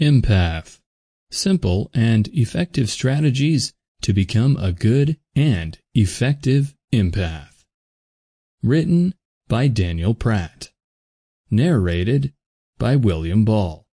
Empath Simple and effective strategies to become a good and effective empath. Written by Daniel Pratt. Narrated by William Ball.